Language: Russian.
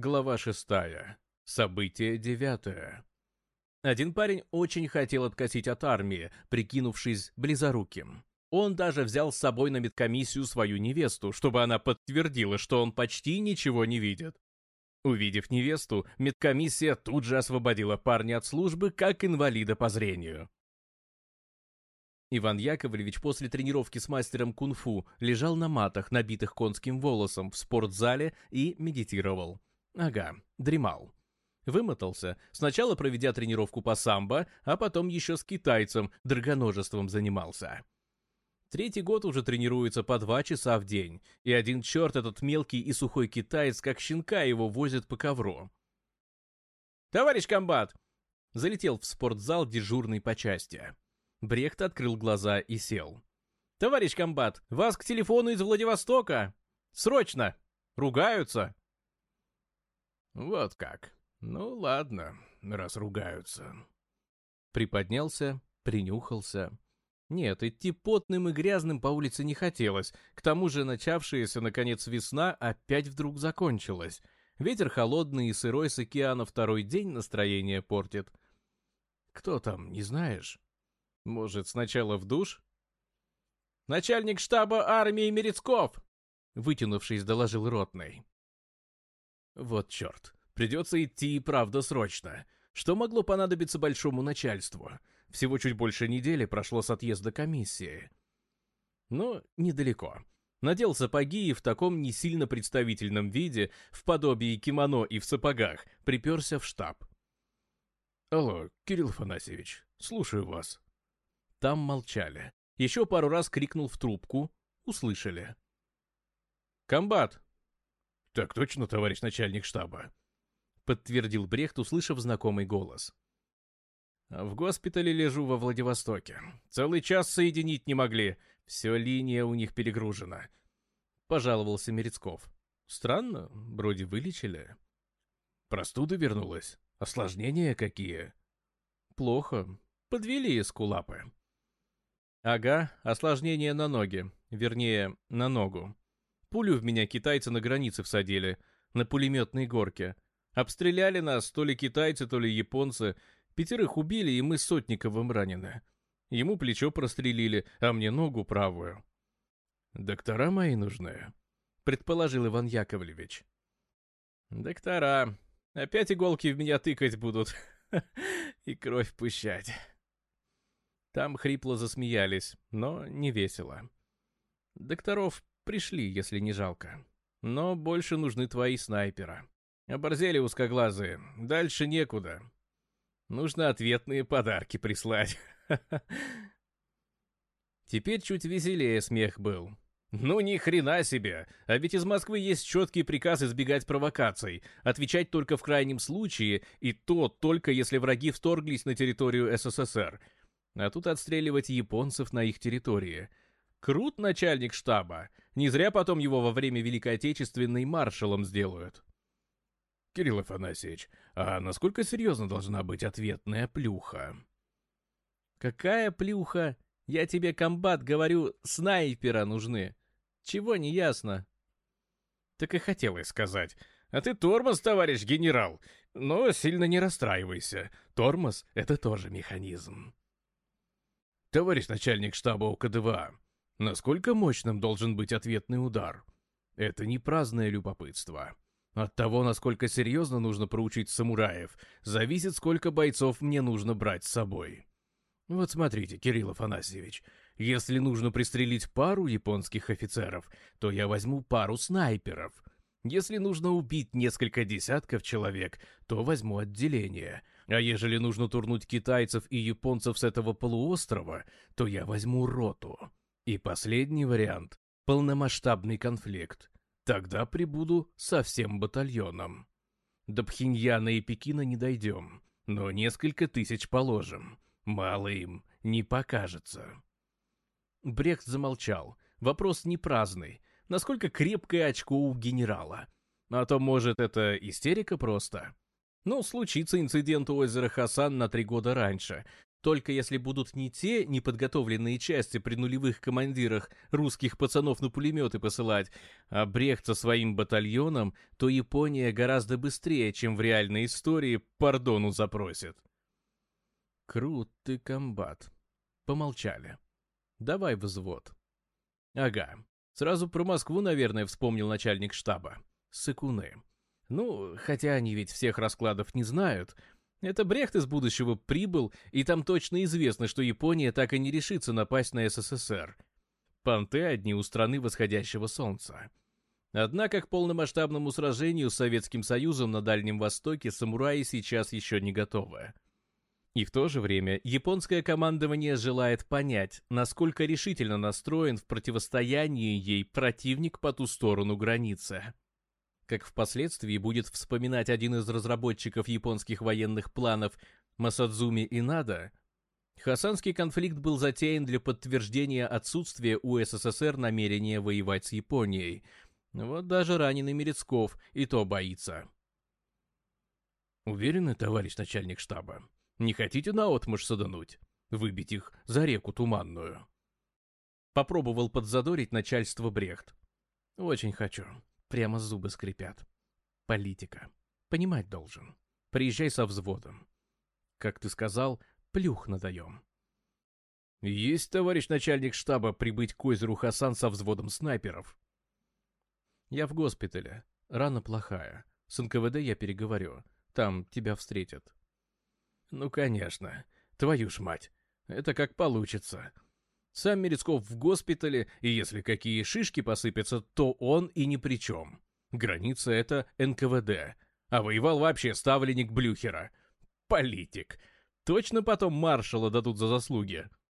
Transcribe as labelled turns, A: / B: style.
A: Глава 6. Событие 9. Один парень очень хотел откосить от армии, прикинувшись близоруким. Он даже взял с собой на медкомиссию свою невесту, чтобы она подтвердила, что он почти ничего не видит. Увидев невесту, медкомиссия тут же освободила парня от службы как инвалида по зрению. Иван Яковлевич после тренировки с мастером кунг-фу лежал на матах, набитых конским волосом, в спортзале и медитировал. Ага, дремал. Вымотался, сначала проведя тренировку по самбо, а потом еще с китайцем драгоножеством занимался. Третий год уже тренируется по два часа в день, и один черт этот мелкий и сухой китаец, как щенка, его возит по ковру. «Товарищ комбат!» Залетел в спортзал дежурный по части. Брехт открыл глаза и сел. «Товарищ комбат, вас к телефону из Владивостока! Срочно! Ругаются!»
B: «Вот как. Ну ладно, разругаются.
A: Приподнялся, принюхался. Нет, идти потным и грязным по улице не хотелось. К тому же начавшаяся, наконец, весна опять вдруг закончилась. Ветер холодный и сырой с океана второй день настроение портит. «Кто там, не знаешь? Может, сначала в душ?» «Начальник штаба армии Мерецков!» Вытянувшись, доложил ротный. Вот черт. Придется идти и правда срочно. Что могло понадобиться большому начальству? Всего чуть больше недели прошло с отъезда комиссии. Но недалеко. Надел сапоги и в таком не сильно представительном виде, в подобии кимоно и в сапогах, приперся в штаб.
B: «Алло, Кирилл Фанасьевич, слушаю вас».
A: Там молчали. Еще пару раз крикнул в трубку. Услышали. «Комбат,
B: «Так точно, товарищ начальник штаба», —
A: подтвердил Брехт, услышав знакомый голос. «В госпитале лежу во Владивостоке. Целый час соединить не могли. Все линия у них перегружена», — пожаловался Мерецков. «Странно, вроде вылечили».
B: «Простуда вернулась. Осложнения какие?»
A: «Плохо. Подвели из «Ага, осложнение на ноге. Вернее, на ногу. Пулю в меня китайцы на границе всадили, на пулеметной горке. Обстреляли нас то ли китайцы, то ли японцы. Пятерых убили, и мы Сотниковым ранены. Ему плечо прострелили, а мне ногу правую.
B: «Доктора мои нужны», —
A: предположил Иван Яковлевич. «Доктора, опять иголки в меня тыкать будут и кровь пущать». Там хрипло засмеялись, но не весело. Докторов Пришли, если не жалко. Но больше нужны твои снайпера. Оборзели узкоглазые. Дальше некуда. Нужно ответные подарки прислать. Теперь чуть веселее смех был. Ну ни хрена себе! А ведь из Москвы есть четкий приказ избегать провокаций, отвечать только в крайнем случае, и то только если враги вторглись на территорию СССР. А тут отстреливать японцев на их территории. Крут начальник штаба, не зря потом его во время Великой Отечественной маршалом сделают.
B: Кирилл Афанасьевич, а насколько серьезно должна быть ответная плюха?
A: Какая плюха? Я тебе, комбат, говорю, снайпера нужны. Чего не ясно?
B: Так и хотелось сказать. А ты тормоз, товарищ генерал. Но сильно не расстраивайся. Тормоз — это тоже механизм. Товарищ начальник штаба УКДВА. Насколько мощным должен быть ответный удар? Это не праздное любопытство. От того, насколько серьезно нужно проучить самураев, зависит, сколько бойцов мне нужно брать с собой. Вот смотрите, Кирилл Афанасьевич, если нужно пристрелить пару японских офицеров, то я возьму пару снайперов. Если нужно убить несколько десятков человек, то возьму отделение. А ежели нужно турнуть китайцев и японцев с этого полуострова, то я возьму роту. И последний вариант – полномасштабный конфликт. Тогда прибуду со всем батальоном. До Пхеньяна и Пекина не дойдем, но несколько тысяч положим. Мало им не покажется.
A: Брехт замолчал. Вопрос не праздный. Насколько крепкое очко у генерала? А то, может, это истерика просто? Ну, случится инцидент у озера Хасан на три года раньше, только если будут не те неподготовленные части при нулевых командирах русских пацанов на пулеметы посылать, а Брехт со своим батальоном, то Япония гораздо быстрее, чем в реальной истории, пардону запросит. Крутый комбат. Помолчали. Давай взвод. Ага. Сразу про Москву, наверное, вспомнил начальник штаба. Сыкуны. Ну, хотя они ведь всех раскладов не знают — это Брехт из будущего прибыл, и там точно известно, что Япония так и не решится напасть на СССР. Панте одни у страны восходящего солнца. Однако к полномасштабному сражению с Советским Союзом на Дальнем Востоке самураи сейчас еще не готовы. И в то же время японское командование желает понять, насколько решительно настроен в противостоянии ей противник по ту сторону границы. Как впоследствии будет вспоминать один из разработчиков японских военных планов Масадзуми Инада, Хасанский конфликт был затеян для подтверждения отсутствия у СССР намерения воевать с Японией. Вот даже раненый Мерецков и то боится. «Уверены, товарищ начальник штаба? Не хотите наотмашь садануть? Выбить их за реку Туманную?» Попробовал подзадорить начальство Брехт. «Очень хочу. Прямо зубы скрипят. Политика. Понимать должен. Приезжай со взводом. Как ты сказал, плюх надаем. Есть, товарищ начальник штаба, прибыть к озеру Хасан со взводом снайперов. Я в госпитале. Рана плохая. С НКВД я переговорю. Там тебя встретят. Ну, конечно. Твою ж мать. Это как получится. Сам Мерецков в госпитале, и если какие шишки посыпятся, то он и ни при чем. Граница — это НКВД. А воевал вообще ставленник Блюхера. Политик. Точно потом маршала дадут за заслуги.